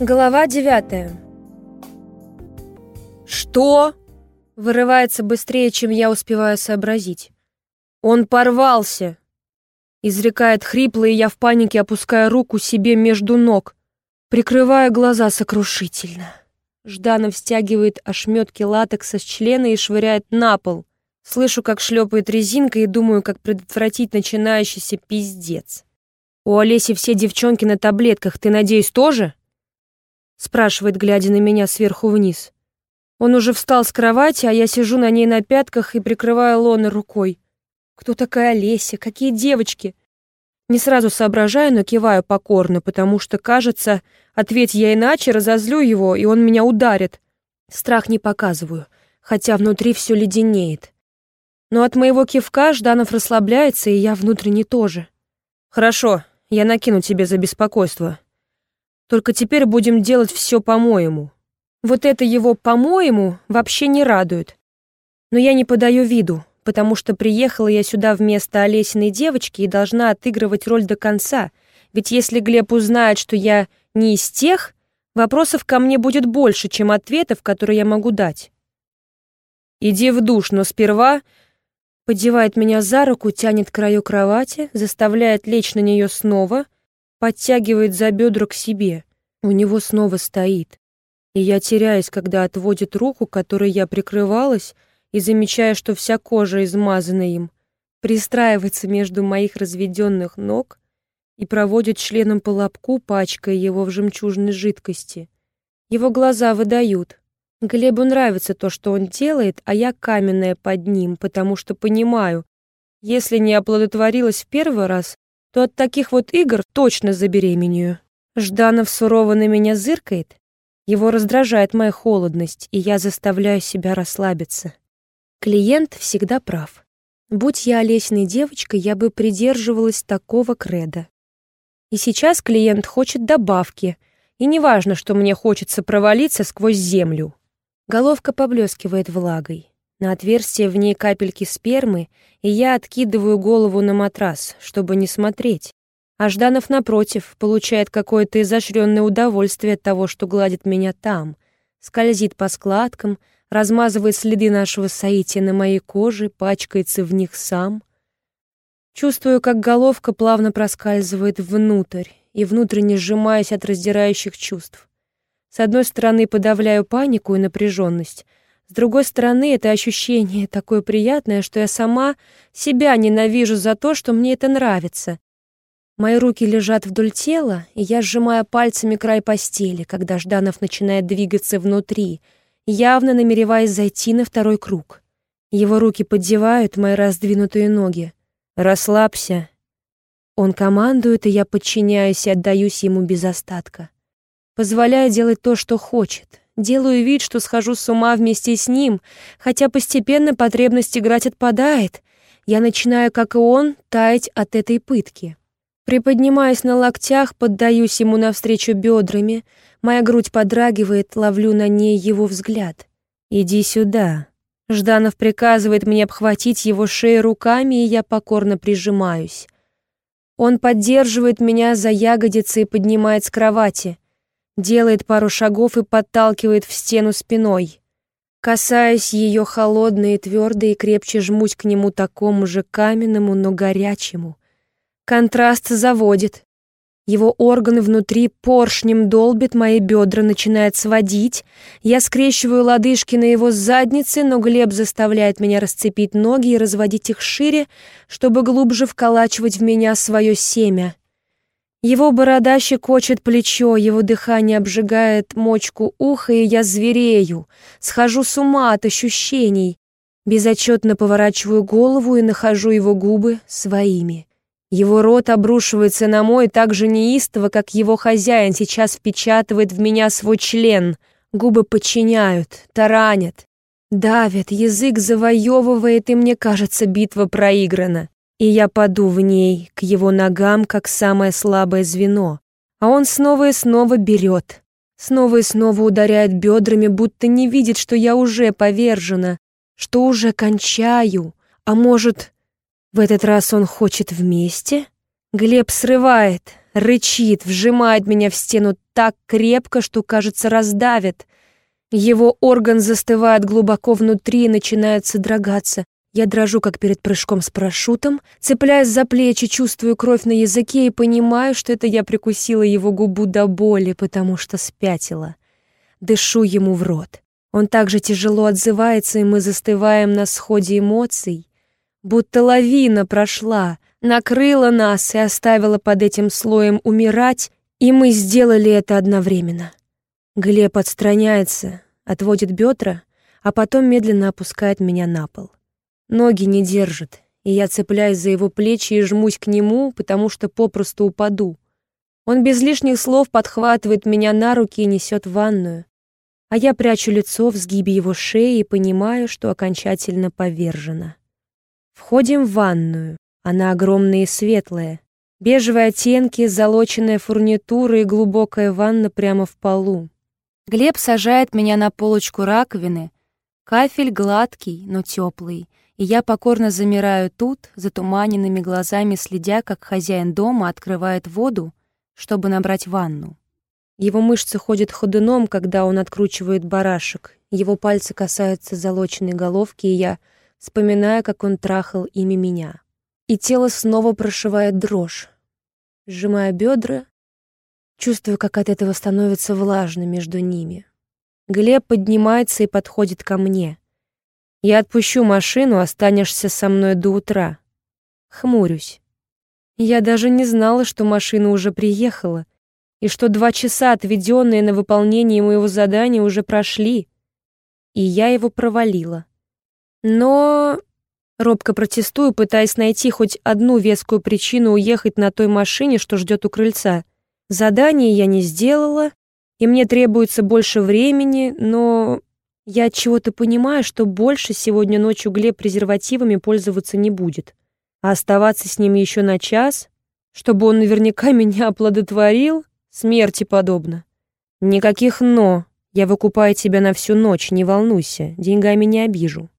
Глава девятая. «Что?» — вырывается быстрее, чем я успеваю сообразить. «Он порвался!» — изрекает хрипло, и я в панике опускаю руку себе между ног, прикрывая глаза сокрушительно. Жданов стягивает ошметки латекса с члена и швыряет на пол. Слышу, как шлепает резинка, и думаю, как предотвратить начинающийся пиздец. «У Олеси все девчонки на таблетках, ты, надеюсь, тоже?» Спрашивает, глядя на меня сверху вниз. Он уже встал с кровати, а я сижу на ней на пятках и прикрываю лоны рукой. Кто такая Олеся? Какие девочки? Не сразу соображаю, но киваю покорно, потому что, кажется, ответь я иначе, разозлю его, и он меня ударит. Страх не показываю, хотя внутри все леденеет. Но от моего кивка Жданов расслабляется, и я внутренне тоже. «Хорошо, я накину тебе за беспокойство. Только теперь будем делать все по-моему. Вот это его «по-моему» вообще не радует. Но я не подаю виду, потому что приехала я сюда вместо Олесиной девочки и должна отыгрывать роль до конца, ведь если Глеб узнает, что я не из тех, вопросов ко мне будет больше, чем ответов, которые я могу дать. «Иди в душ, но сперва...» Поддевает меня за руку, тянет к краю кровати, заставляет лечь на нее снова, подтягивает за бедра к себе. У него снова стоит. И я теряюсь, когда отводит руку, которой я прикрывалась, и замечая, что вся кожа измазана им, пристраивается между моих разведенных ног и проводит членом по лобку, пачкая его в жемчужной жидкости. Его глаза выдают. Глебу нравится то, что он делает, а я каменная под ним, потому что понимаю, если не оплодотворилась в первый раз, то от таких вот игр точно забеременею. Жданов сурово на меня зыркает. Его раздражает моя холодность, и я заставляю себя расслабиться. Клиент всегда прав. Будь я Олесиной девочкой, я бы придерживалась такого креда. И сейчас клиент хочет добавки, и неважно, что мне хочется провалиться сквозь землю. Головка поблескивает влагой. На отверстие в ней капельки спермы, и я откидываю голову на матрас, чтобы не смотреть. А Жданов, напротив, получает какое-то изощренное удовольствие от того, что гладит меня там, скользит по складкам, размазывает следы нашего соития на моей коже, пачкается в них сам. Чувствую, как головка плавно проскальзывает внутрь, и внутренне сжимаясь от раздирающих чувств. С одной стороны, подавляю панику и напряженность — с другой стороны, это ощущение такое приятное, что я сама себя ненавижу за то, что мне это нравится. Мои руки лежат вдоль тела, и я сжимаю пальцами край постели, когда Жданов начинает двигаться внутри, явно намереваясь зайти на второй круг. Его руки поддевают мои раздвинутые ноги. «Расслабься». Он командует, и я подчиняюсь и отдаюсь ему без остатка. Позволяю делать то, что хочет, делаю вид, что схожу с ума вместе с ним, хотя постепенно потребность играть отпадает. Я начинаю, как и он, таять от этой пытки. Приподнимаясь на локтях, поддаюсь ему навстречу бедрами, моя грудь подрагивает, ловлю на ней его взгляд. «Иди сюда». Жданов приказывает мне обхватить его шею руками, и я покорно прижимаюсь. Он поддерживает меня за ягодицы и поднимает с кровати делает пару шагов и подталкивает в стену спиной. Касаясь ее холодной и твердой, и крепче жмусь к нему такому же каменному, но горячему. Контраст заводит. Его органы внутри поршнем долбит, мои бедра начинает сводить. Я скрещиваю лодыжки на его заднице, но Глеб заставляет меня расцепить ноги и разводить их шире, чтобы глубже вколачивать в меня свое семя. Его борода щекочет плечо, его дыхание обжигает мочку уха, и я зверею, схожу с ума от ощущений. Безотчетно поворачиваю голову и нахожу его губы своими. Его рот обрушивается на мой так же неистово, как его хозяин сейчас впечатывает в меня свой член. Губы подчиняют, таранят, давят, язык завоевывает, и мне кажется, битва проиграна и я паду в ней к его ногам, как самое слабое звено. А он снова и снова берет, снова и снова ударяет бедрами, будто не видит, что я уже повержена, что уже кончаю. А может, в этот раз он хочет вместе? Глеб срывает, рычит, вжимает меня в стену так крепко, что, кажется, раздавит. Его орган застывает глубоко внутри и начинает содрогаться. Я дрожу, как перед прыжком с парашютом, цепляясь за плечи, чувствую кровь на языке и понимаю, что это я прикусила его губу до боли, потому что спятила. Дышу ему в рот. Он также тяжело отзывается, и мы застываем на сходе эмоций. Будто лавина прошла, накрыла нас и оставила под этим слоем умирать, и мы сделали это одновременно. Глеб отстраняется, отводит бедра, а потом медленно опускает меня на пол. Ноги не держат, и я цепляюсь за его плечи и жмусь к нему, потому что попросту упаду. Он без лишних слов подхватывает меня на руки и несет в ванную, а я прячу лицо в сгибе его шеи и понимаю, что окончательно повержена. Входим в ванную. Она огромная и светлая. Бежевые оттенки, залоченная фурнитура и глубокая ванна прямо в полу. Глеб сажает меня на полочку раковины. Кафель гладкий, но теплый — и я покорно замираю тут, затуманенными глазами следя, как хозяин дома открывает воду, чтобы набрать ванну. Его мышцы ходят ходуном, когда он откручивает барашек. Его пальцы касаются залоченной головки, и я вспоминаю, как он трахал ими меня. И тело снова прошивает дрожь. Сжимая бедра, чувствую, как от этого становится влажно между ними. Глеб поднимается и подходит ко мне — я отпущу машину, останешься со мной до утра. Хмурюсь. Я даже не знала, что машина уже приехала, и что два часа, отведенные на выполнение моего задания, уже прошли, и я его провалила. Но... Робко протестую, пытаясь найти хоть одну вескую причину уехать на той машине, что ждет у крыльца. Задание я не сделала, и мне требуется больше времени, но я от чего-то понимаю, что больше сегодня ночью Глеб презервативами пользоваться не будет. А оставаться с ним еще на час, чтобы он наверняка меня оплодотворил, смерти подобно. Никаких «но». Я выкупаю тебя на всю ночь, не волнуйся, деньгами не обижу.